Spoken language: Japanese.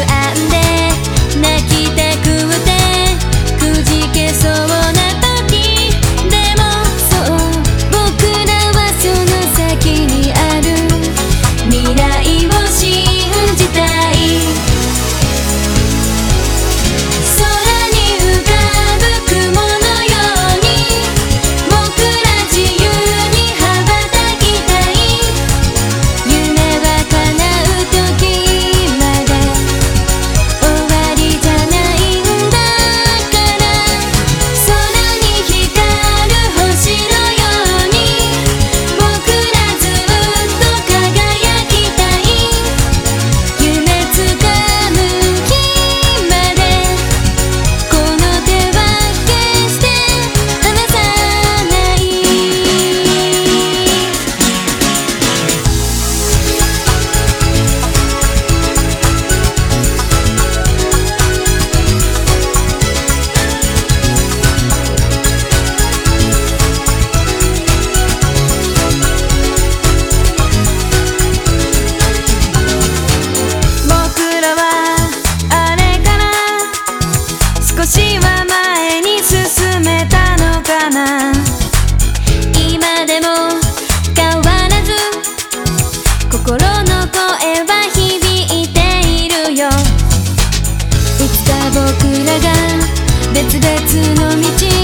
and 別の道